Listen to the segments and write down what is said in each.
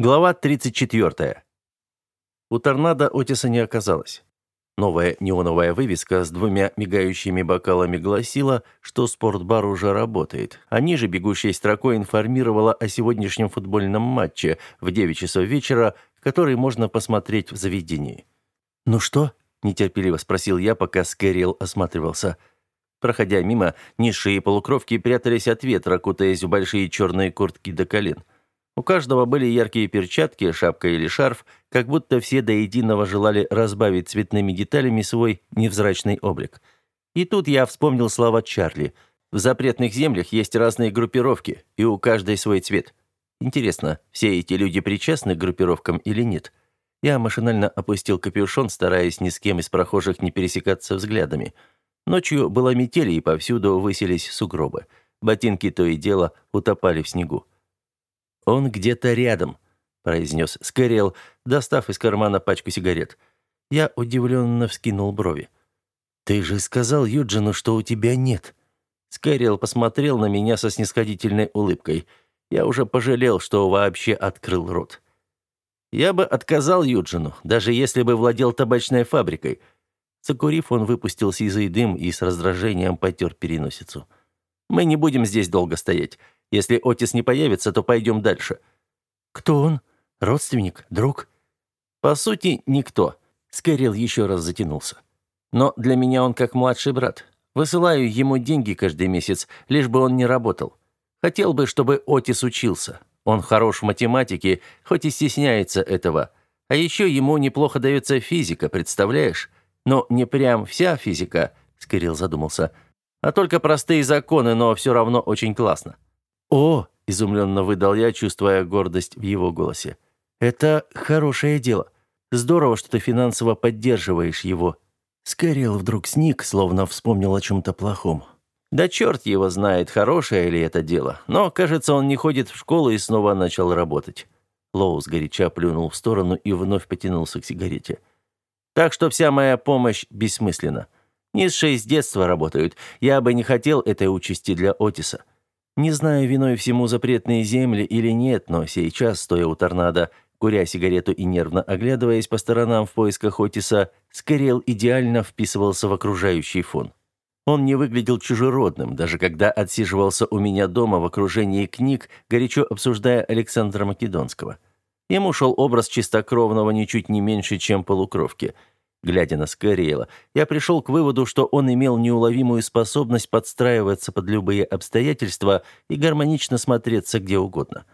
Глава 34. У торнадо Отиса не оказалось. Новая неоновая вывеска с двумя мигающими бокалами гласила, что спортбар уже работает, а ниже бегущей строкой информировала о сегодняшнем футбольном матче в 9 часов вечера, который можно посмотреть в заведении. «Ну что?» – нетерпеливо спросил я, пока Скэриэл осматривался. Проходя мимо, низшие полукровки прятались от ветра, кутаясь в большие черные куртки до колен – у каждого были яркие перчатки, шапка или шарф, как будто все до единого желали разбавить цветными деталями свой невзрачный облик. И тут я вспомнил слова Чарли. В запретных землях есть разные группировки, и у каждой свой цвет. Интересно, все эти люди причастны к группировкам или нет? Я машинально опустил капюшон, стараясь ни с кем из прохожих не пересекаться взглядами. Ночью была метель, и повсюду высились сугробы. Ботинки то и дело утопали в снегу. «Он где-то рядом», — произнес Скэриэл, достав из кармана пачку сигарет. Я удивленно вскинул брови. «Ты же сказал Юджину, что у тебя нет». Скэриэл посмотрел на меня со снисходительной улыбкой. Я уже пожалел, что вообще открыл рот. Я бы отказал Юджину, даже если бы владел табачной фабрикой. Закурив, он выпустил сизый дым и с раздражением потер переносицу. «Мы не будем здесь долго стоять. Если Отис не появится, то пойдем дальше». «Кто он? Родственник? Друг?» «По сути, никто». Скэрилл еще раз затянулся. «Но для меня он как младший брат. Высылаю ему деньги каждый месяц, лишь бы он не работал. Хотел бы, чтобы Отис учился. Он хорош в математике, хоть и стесняется этого. А еще ему неплохо дается физика, представляешь? Но не прям вся физика», — Скэрилл задумался, — «а только простые законы, но все равно очень классно». «О!» – изумленно выдал я, чувствуя гордость в его голосе. «Это хорошее дело. Здорово, что ты финансово поддерживаешь его». Скорел вдруг сник, словно вспомнил о чем-то плохом. «Да черт его знает, хорошее ли это дело. Но, кажется, он не ходит в школу и снова начал работать». Лоус горяча плюнул в сторону и вновь потянулся к сигарете. «Так что вся моя помощь бессмысленна. Низшие с детства работают. Я бы не хотел этой участи для Отиса. Не знаю, виной всему запретные земли или нет, но сейчас, стоя у торнадо, куря сигарету и нервно оглядываясь по сторонам в поисках Отиса, Скорел идеально вписывался в окружающий фон. Он не выглядел чужеродным, даже когда отсиживался у меня дома в окружении книг, горячо обсуждая Александра Македонского. Ему шел образ чистокровного ничуть не меньше, чем полукровки – Глядя на Скэриэла, я пришел к выводу, что он имел неуловимую способность подстраиваться под любые обстоятельства и гармонично смотреться где угодно.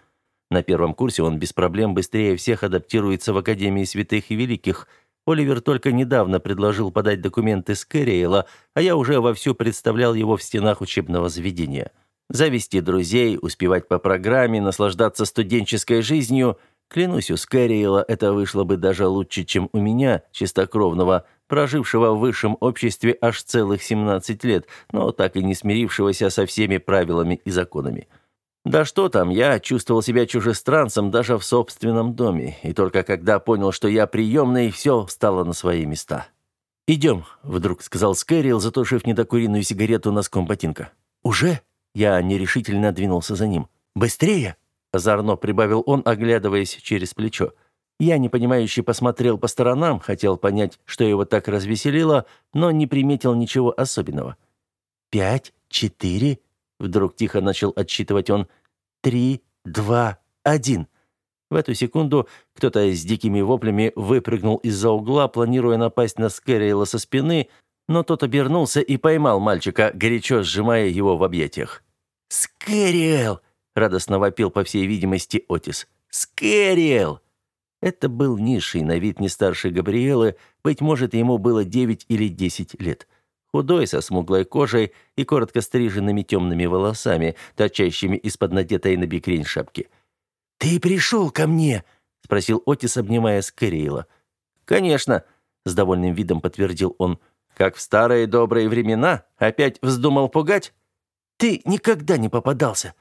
На первом курсе он без проблем быстрее всех адаптируется в Академии Святых и Великих. Оливер только недавно предложил подать документы Скэриэла, а я уже вовсю представлял его в стенах учебного заведения. Завести друзей, успевать по программе, наслаждаться студенческой жизнью – Клянусь, у Скэриэла это вышло бы даже лучше, чем у меня, чистокровного, прожившего в высшем обществе аж целых 17 лет, но так и не смирившегося со всеми правилами и законами. Да что там, я чувствовал себя чужестранцем даже в собственном доме, и только когда понял, что я приемный, все встало на свои места. «Идем», — вдруг сказал Скэриэл, затушив недокуренную сигарету носком ботинка. «Уже?» Я нерешительно двинулся за ним. «Быстрее!» Озорно прибавил он, оглядываясь через плечо. Я непонимающе посмотрел по сторонам, хотел понять, что его так развеселило, но не приметил ничего особенного. «Пять, четыре...» — вдруг тихо начал отсчитывать он. «Три, два, один...» В эту секунду кто-то с дикими воплями выпрыгнул из-за угла, планируя напасть на Скэрилла со спины, но тот обернулся и поймал мальчика, горячо сжимая его в объятиях. «Скэрилл!» Радостно вопил, по всей видимости, Отис. «Скэриэл!» Это был низший, на вид не старше Габриэлы, быть может, ему было девять или десять лет. Худой, со смуглой кожей и коротко стриженными темными волосами, торчащими из-под надетой на бикрень шапки. «Ты пришел ко мне?» — спросил Отис, обнимая Скэриэла. «Конечно», — с довольным видом подтвердил он. «Как в старые добрые времена? Опять вздумал пугать?» «Ты никогда не попадался.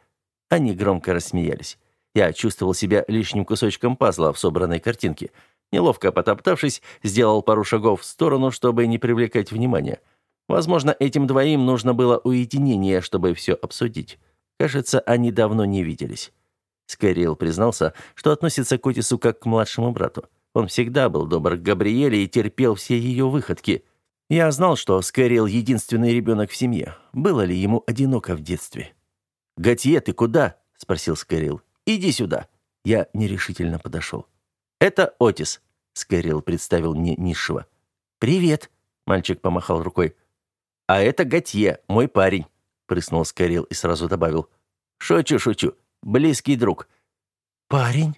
Они громко рассмеялись. Я чувствовал себя лишним кусочком пазла в собранной картинке. Неловко потоптавшись, сделал пару шагов в сторону, чтобы не привлекать внимания. Возможно, этим двоим нужно было уединение, чтобы все обсудить. Кажется, они давно не виделись. Скайрилл признался, что относится к Отису как к младшему брату. Он всегда был добр к Габриэле и терпел все ее выходки. Я знал, что Скайрилл единственный ребенок в семье. Было ли ему одиноко в детстве? «Готье, ты куда?» – спросил Скайрилл. «Иди сюда». Я нерешительно подошел. «Это Отис», — Скайрилл представил мне низшего. «Привет», — мальчик помахал рукой. «А это Готье, мой парень», — прыснул Скайрилл и сразу добавил. «Шучу, шучу. Близкий друг». «Парень?»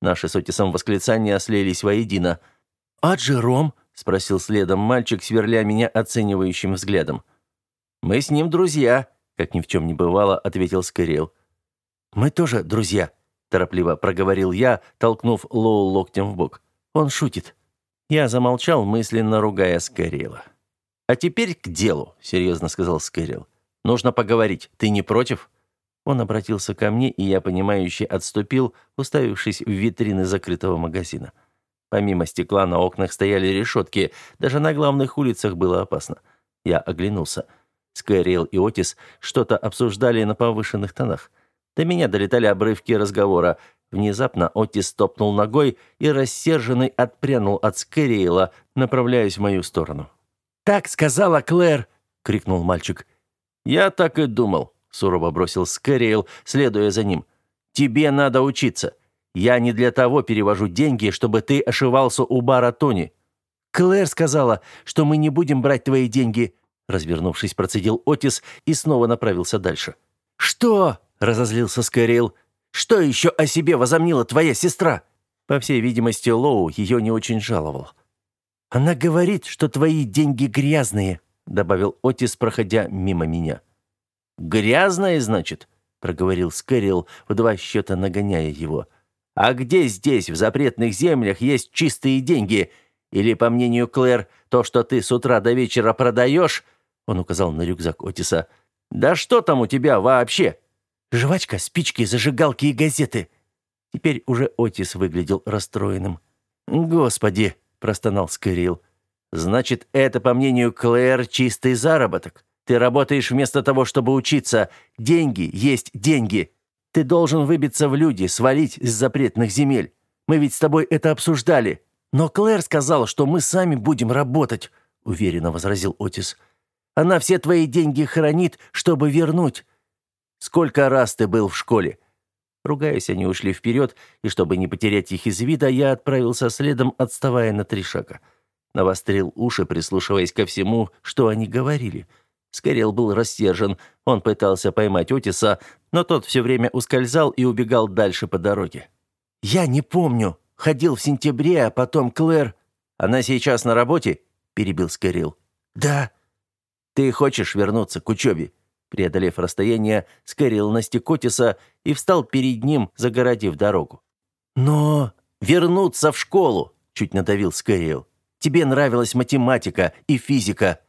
Наши с Отисом восклицания слились воедино. «А Джером?» — спросил следом мальчик, сверля меня оценивающим взглядом. «Мы с ним друзья», — как ни в чем не бывало, ответил Скайрилл. «Мы тоже друзья», торопливо проговорил я, толкнув Лоу локтем в бок. Он шутит. Я замолчал, мысленно ругая Скэрилла. «А теперь к делу», — серьезно сказал Скэрилл. «Нужно поговорить. Ты не против?» Он обратился ко мне, и я, понимающе отступил, уставившись в витрины закрытого магазина. Помимо стекла на окнах стояли решетки, даже на главных улицах было опасно. Я оглянулся. Скайрилл и Отис что-то обсуждали на повышенных тонах. До меня долетали обрывки разговора. Внезапно Отис стопнул ногой и рассерженный отпрянул от Скэриэла, направляясь в мою сторону. «Так сказала Клэр!» — крикнул мальчик. «Я так и думал», — сурово бросил Скэриэл, следуя за ним. «Тебе надо учиться. Я не для того перевожу деньги, чтобы ты ошивался у бара Тони». «Клэр сказала, что мы не будем брать твои деньги», — развернувшись, процедил Отис и снова направился дальше. «Что?» разозлился Скэрилл. «Что еще о себе возомнила твоя сестра?» По всей видимости, Лоу ее не очень жаловал. «Она говорит, что твои деньги грязные», — добавил Отис, проходя мимо меня. «Грязные, значит?» — проговорил Скэрилл, в два счета нагоняя его. «А где здесь, в запретных землях, есть чистые деньги? Или, по мнению Клэр, то, что ты с утра до вечера продаешь...» Он указал на рюкзак Отиса. «Да что там у тебя вообще?» Жвачка, спички, зажигалки и газеты. Теперь уже Отис выглядел расстроенным. «Господи!» – простонал Скэрилл. «Значит, это, по мнению Клэр, чистый заработок. Ты работаешь вместо того, чтобы учиться. Деньги есть деньги. Ты должен выбиться в люди, свалить из запретных земель. Мы ведь с тобой это обсуждали. Но Клэр сказала, что мы сами будем работать», – уверенно возразил Отис. «Она все твои деньги хранит, чтобы вернуть. Сколько раз ты был в школе?» Ругаясь, они ушли вперед, и чтобы не потерять их из вида, я отправился следом, отставая на три шага. Навострил уши, прислушиваясь ко всему, что они говорили. Скорел был рассержен. Он пытался поймать Отиса, но тот все время ускользал и убегал дальше по дороге. «Я не помню. Ходил в сентябре, а потом Клэр...» «Она сейчас на работе?» – перебил Скорел. «Да». «Ты хочешь вернуться к учебе?» Преодолев расстояние, скорил на Котиса и встал перед ним, загородив дорогу. «Но вернуться в школу!» — чуть надавил Скэрилл. «Тебе нравилась математика и физика».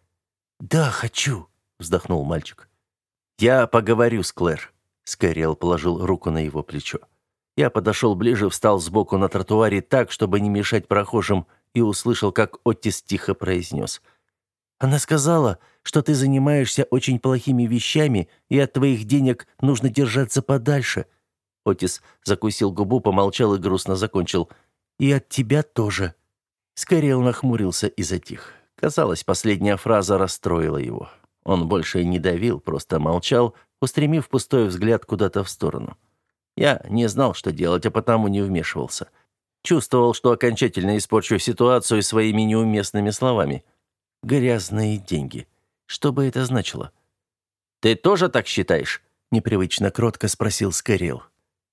«Да, хочу», — вздохнул мальчик. «Я поговорю с Клэр». Скэрилл положил руку на его плечо. Я подошел ближе, встал сбоку на тротуаре так, чтобы не мешать прохожим, и услышал, как Оттис тихо произнес — она сказала, что ты занимаешься очень плохими вещами, и от твоих денег нужно держаться подальше». Отис закусил губу, помолчал и грустно закончил. «И от тебя тоже». Скорел нахмурился и затих. Казалось, последняя фраза расстроила его. Он больше не давил, просто молчал, устремив пустой взгляд куда-то в сторону. Я не знал, что делать, а потому не вмешивался. Чувствовал, что окончательно испорчу ситуацию своими неуместными словами – Грязные деньги. Что бы это значило? «Ты тоже так считаешь?» — непривычно кротко спросил Скорел.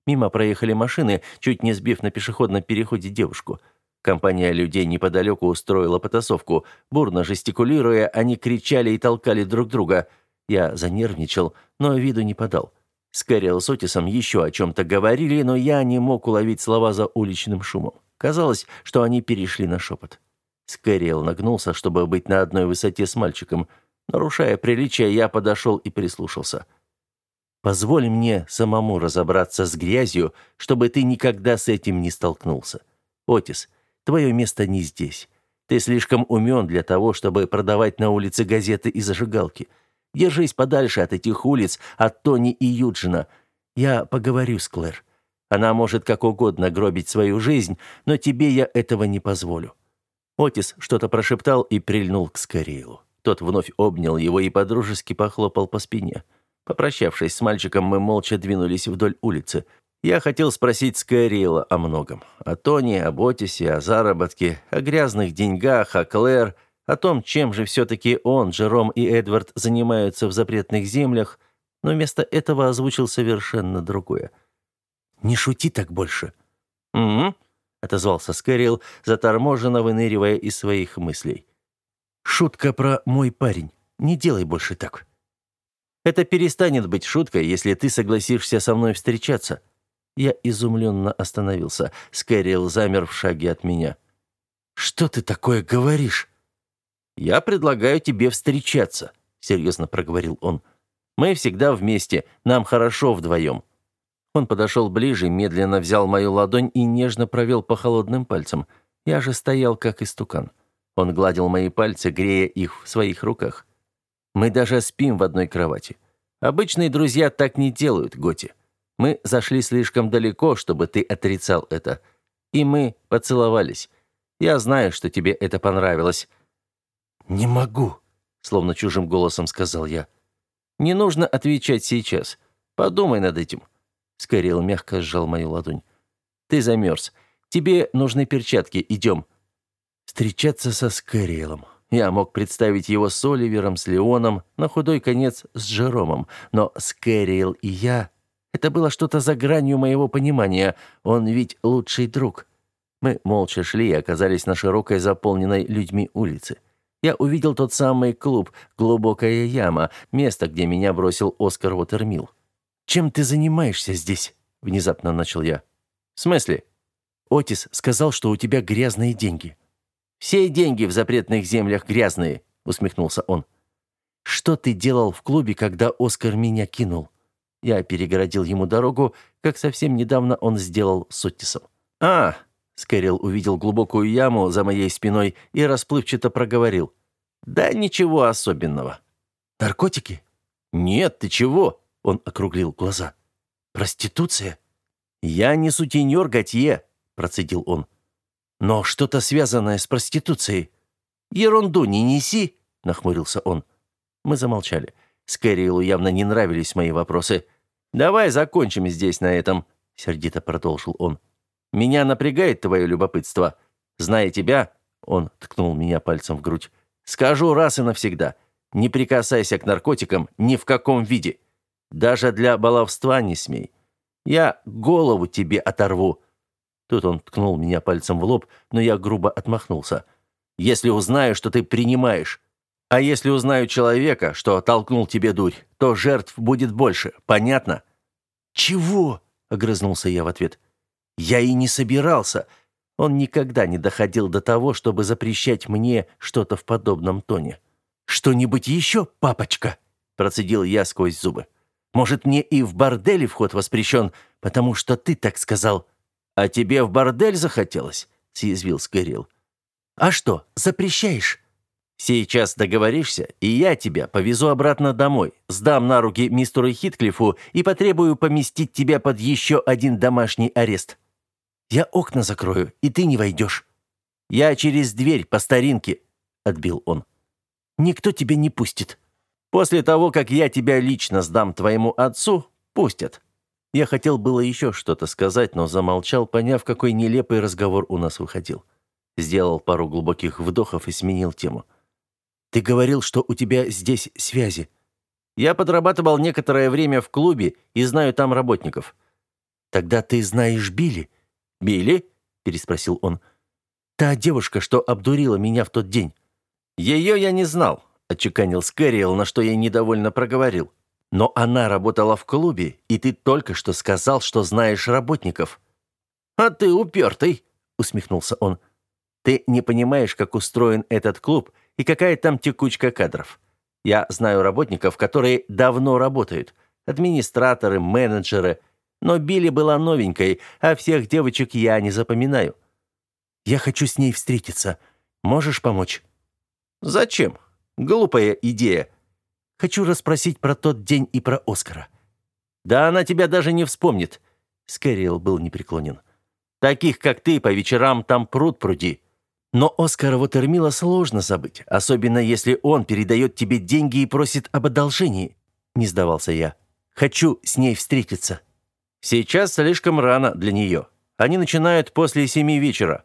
Мимо проехали машины, чуть не сбив на пешеходном переходе девушку. Компания людей неподалеку устроила потасовку. Бурно жестикулируя, они кричали и толкали друг друга. Я занервничал, но виду не подал. Скорел с Отисом еще о чем-то говорили, но я не мог уловить слова за уличным шумом. Казалось, что они перешли на шепот. Скэриэл нагнулся, чтобы быть на одной высоте с мальчиком. Нарушая приличие, я подошел и прислушался. «Позволь мне самому разобраться с грязью, чтобы ты никогда с этим не столкнулся. Отис, твое место не здесь. Ты слишком умен для того, чтобы продавать на улице газеты и зажигалки. Держись подальше от этих улиц, от Тони и Юджина. Я поговорю с Клэр. Она может как угодно гробить свою жизнь, но тебе я этого не позволю». Отис что-то прошептал и прильнул к Скорилу. Тот вновь обнял его и подружески похлопал по спине. Попрощавшись с мальчиком, мы молча двинулись вдоль улицы. Я хотел спросить Скайрила о многом. О Тони, об Отисе, о заработке, о грязных деньгах, о Клэр, о том, чем же все-таки он, Джером и Эдвард занимаются в запретных землях, но вместо этого озвучил совершенно другое. «Не шути так больше». «Угу», — отозвался Скэрилл, заторможенно выныривая из своих мыслей. «Шутка про мой парень. Не делай больше так». «Это перестанет быть шуткой, если ты согласишься со мной встречаться». Я изумленно остановился. Скэрилл замер в шаге от меня. «Что ты такое говоришь?» «Я предлагаю тебе встречаться», — серьезно проговорил он. «Мы всегда вместе, нам хорошо вдвоем». Он подошел ближе, медленно взял мою ладонь и нежно провел по холодным пальцам. Я же стоял как истукан. Он гладил мои пальцы, грея их в своих руках. «Мы даже спим в одной кровати. Обычные друзья так не делают, Готи. Мы зашли слишком далеко, чтобы ты отрицал это. И мы поцеловались. Я знаю, что тебе это понравилось. «Не могу», — словно чужим голосом сказал я. «Не нужно отвечать сейчас. Подумай над этим». Скорел мягко сжал мою ладонь. «Ты замерз. Тебе нужны перчатки. Идем». Встречаться со Скорелом. Я мог представить его с Оливером, с Леоном, на худой конец с Джеромом. Но Скэриэл и я... Это было что-то за гранью моего понимания. Он ведь лучший друг. Мы молча шли и оказались на широкой, заполненной людьми улице я увидел тот самый клуб «Глубокая яма», место, где меня бросил Оскар Уотермилл. «Чем ты занимаешься здесь?» – внезапно начал я. «В смысле?» «Отис сказал, что у тебя грязные деньги». «Все деньги в запретных землях грязные», – усмехнулся он. «Что ты делал в клубе, когда Оскар меня кинул?» Я перегородил ему дорогу, как совсем недавно он сделал с Оттисом. «А, Скэрилл увидел глубокую яму за моей спиной и расплывчато проговорил. «Да ничего особенного». «Наркотики?» «Нет, ты чего?» Он округлил глаза. «Проституция?» «Я не сутенер Готье», процедил он. «Но что-то связанное с проституцией». «Ерунду не неси», нахмурился он. Мы замолчали. Скэриллу явно не нравились мои вопросы. «Давай закончим здесь на этом», сердито продолжил он. Меня напрягает твое любопытство. Зная тебя, он ткнул меня пальцем в грудь. Скажу раз и навсегда: не прикасайся к наркотикам ни в каком виде. Даже для баловства не смей. Я голову тебе оторву. Тут он ткнул меня пальцем в лоб, но я грубо отмахнулся. Если узнаю, что ты принимаешь, а если узнаю человека, что толкнул тебе дурь, то жертв будет больше. Понятно? Чего? огрызнулся я в ответ. Я и не собирался. Он никогда не доходил до того, чтобы запрещать мне что-то в подобном тоне. «Что-нибудь еще, папочка?» – процедил я сквозь зубы. «Может, мне и в борделе вход воспрещен, потому что ты так сказал?» «А тебе в бордель захотелось?» – съязвил Скэрилл. «А что, запрещаешь?» «Сейчас договоришься, и я тебя повезу обратно домой, сдам на руки мистеру Хитклифу и потребую поместить тебя под еще один домашний арест». Я окна закрою, и ты не войдешь». «Я через дверь, по старинке», — отбил он. «Никто тебя не пустит. После того, как я тебя лично сдам твоему отцу, пустят». Я хотел было еще что-то сказать, но замолчал, поняв, какой нелепый разговор у нас выходил. Сделал пару глубоких вдохов и сменил тему. «Ты говорил, что у тебя здесь связи». «Я подрабатывал некоторое время в клубе и знаю там работников». «Тогда ты знаешь Билли?» «Билли?» – переспросил он. «Та девушка, что обдурила меня в тот день». «Ее я не знал», – отчеканил Скэриэл, на что я недовольно проговорил. «Но она работала в клубе, и ты только что сказал, что знаешь работников». «А ты упертый», – усмехнулся он. «Ты не понимаешь, как устроен этот клуб и какая там текучка кадров. Я знаю работников, которые давно работают. Администраторы, менеджеры – но Билли была новенькой, а всех девочек я не запоминаю. Я хочу с ней встретиться. Можешь помочь? Зачем? Глупая идея. Хочу расспросить про тот день и про Оскара. Да она тебя даже не вспомнит. Скэрилл был непреклонен. «Таких, как ты, по вечерам там пруд пруди. Но Оскара Вотермила сложно забыть, особенно если он передает тебе деньги и просит об одолжении. Не сдавался я. Хочу с ней встретиться. Сейчас слишком рано для нее. Они начинают после семи вечера.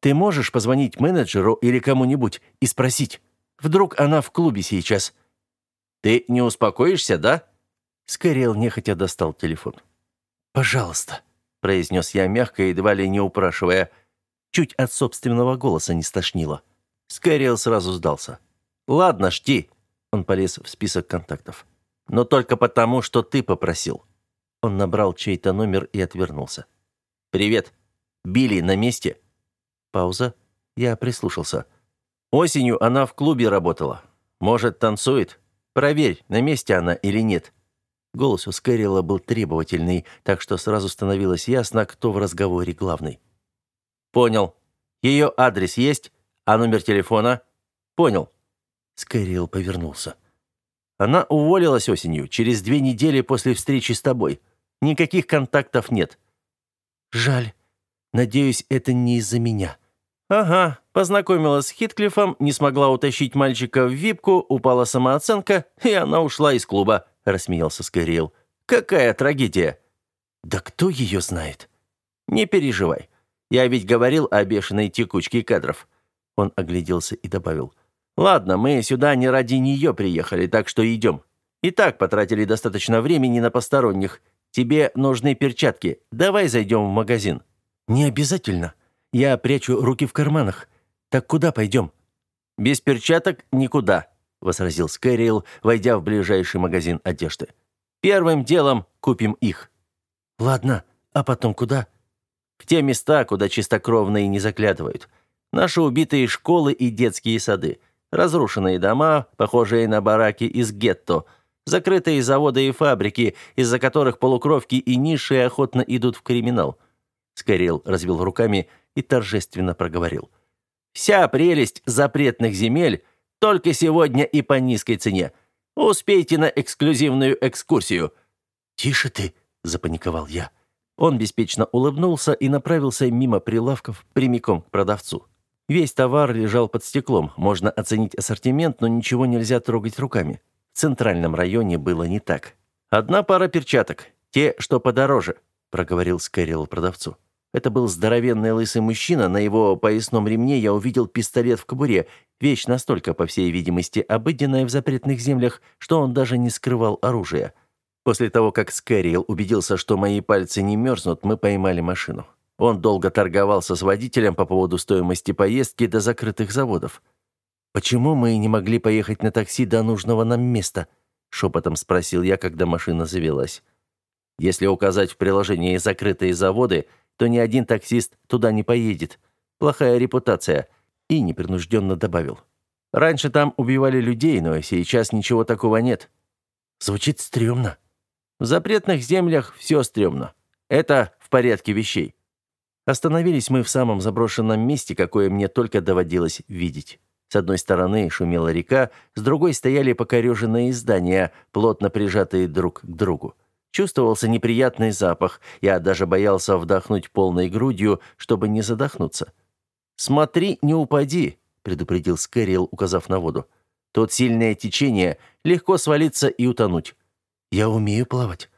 Ты можешь позвонить менеджеру или кому-нибудь и спросить. Вдруг она в клубе сейчас. Ты не успокоишься, да? Скорел нехотя достал телефон. «Пожалуйста», — произнес я мягко, едва ли не упрашивая, — Чуть от собственного голоса не стошнило. Скайриэл сразу сдался. «Ладно, жди». Он полез в список контактов. «Но только потому, что ты попросил». Он набрал чей-то номер и отвернулся. «Привет. Билли на месте?» Пауза. Я прислушался. «Осенью она в клубе работала. Может, танцует? Проверь, на месте она или нет». Голос у Скэрилла был требовательный, так что сразу становилось ясно, кто в разговоре главный. Понял. Ее адрес есть? А номер телефона? Понял. Скайрилл повернулся. Она уволилась осенью, через две недели после встречи с тобой. Никаких контактов нет. Жаль. Надеюсь, это не из-за меня. Ага, познакомилась с Хитклифом, не смогла утащить мальчика в випку, упала самооценка, и она ушла из клуба, рассмеялся Скайрилл. Какая трагедия. Да кто ее знает? Не переживай. Я ведь говорил о бешеной текучке кадров». Он огляделся и добавил. «Ладно, мы сюда не ради нее приехали, так что идем. И так потратили достаточно времени на посторонних. Тебе нужны перчатки. Давай зайдем в магазин». «Не обязательно. Я прячу руки в карманах. Так куда пойдем?» «Без перчаток никуда», — возразил Скэрилл, войдя в ближайший магазин одежды. «Первым делом купим их». «Ладно, а потом куда?» В те места, куда чистокровные не заглядывают. Наши убитые школы и детские сады. Разрушенные дома, похожие на бараки из гетто. Закрытые заводы и фабрики, из-за которых полукровки и низшие охотно идут в криминал. Скорел развел руками и торжественно проговорил. «Вся прелесть запретных земель только сегодня и по низкой цене. Успейте на эксклюзивную экскурсию». «Тише ты», — запаниковал я. Он беспечно улыбнулся и направился мимо прилавков прямиком к продавцу. Весь товар лежал под стеклом, можно оценить ассортимент, но ничего нельзя трогать руками. В центральном районе было не так. «Одна пара перчаток, те, что подороже», — проговорил Скэрилл продавцу. Это был здоровенный лысый мужчина, на его поясном ремне я увидел пистолет в кобуре, вещь настолько, по всей видимости, обыденная в запретных землях, что он даже не скрывал оружия. После того, как Скэриэл убедился, что мои пальцы не мерзнут, мы поймали машину. Он долго торговался с водителем по поводу стоимости поездки до закрытых заводов. «Почему мы не могли поехать на такси до нужного нам места?» — шепотом спросил я, когда машина завелась. «Если указать в приложении закрытые заводы, то ни один таксист туда не поедет. Плохая репутация». И непринужденно добавил. «Раньше там убивали людей, но сейчас ничего такого нет». «Звучит стрёмно», в запретных землях все стрёмно. Это в порядке вещей. Остановились мы в самом заброшенном месте, какое мне только доводилось видеть. С одной стороны шумела река, с другой стояли покореженные здания, плотно прижатые друг к другу. Чувствовался неприятный запах. Я даже боялся вдохнуть полной грудью, чтобы не задохнуться. «Смотри, не упади», — предупредил Скэрилл, указав на воду. «Тут сильное течение, легко свалиться и утонуть. Я умею плавать.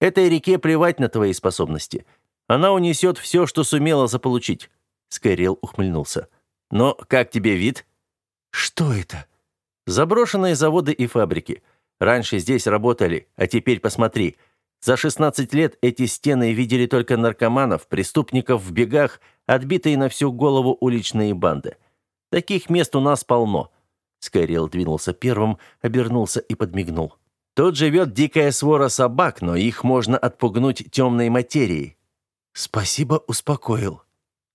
Этой реке плевать на твои способности. Она унесет все, что сумела заполучить. Скайрел ухмыльнулся. Но как тебе вид? Что это? Заброшенные заводы и фабрики. Раньше здесь работали, а теперь посмотри. За 16 лет эти стены видели только наркоманов, преступников в бегах, отбитые на всю голову уличные банды. Таких мест у нас полно. Скайрел двинулся первым, обернулся и подмигнул. Тут живет дикая свора собак, но их можно отпугнуть темной материей. Спасибо, успокоил.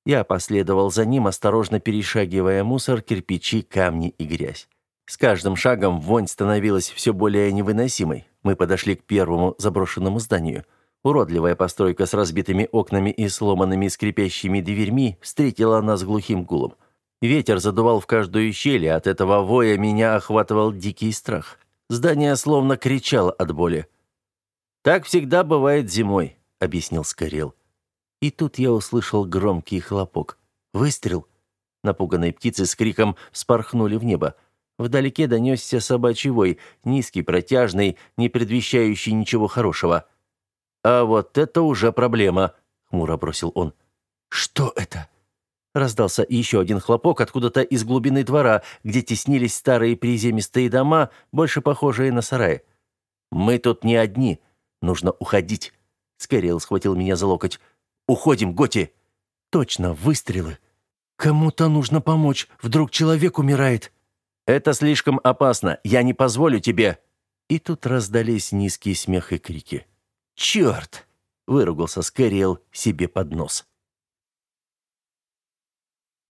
Я последовал за ним, осторожно перешагивая мусор, кирпичи, камни и грязь. С каждым шагом вонь становилась все более невыносимой. Мы подошли к первому заброшенному зданию. Уродливая постройка с разбитыми окнами и сломанными скрипящими дверьми встретила нас глухим гулом. Ветер задувал в каждую щель, и от этого воя меня охватывал дикий страх. Здание словно кричало от боли. Так всегда бывает зимой. — объяснил Скорел. И тут я услышал громкий хлопок. Выстрел. Напуганные птицы с криком вспорхнули в небо. Вдалеке донесся собачий вой, низкий, протяжный, не предвещающий ничего хорошего. «А вот это уже проблема», — хмуро бросил он. «Что это?» Раздался еще один хлопок откуда-то из глубины двора, где теснились старые приземистые дома, больше похожие на сараи. «Мы тут не одни. Нужно уходить». Скорел схватил меня за локоть. «Уходим, Готи!» «Точно, выстрелы. Кому-то нужно помочь. Вдруг человек умирает». «Это слишком опасно. Я не позволю тебе». И тут раздались низкий смех и крики. «Черт!» — выругался Скэриэл себе под нос.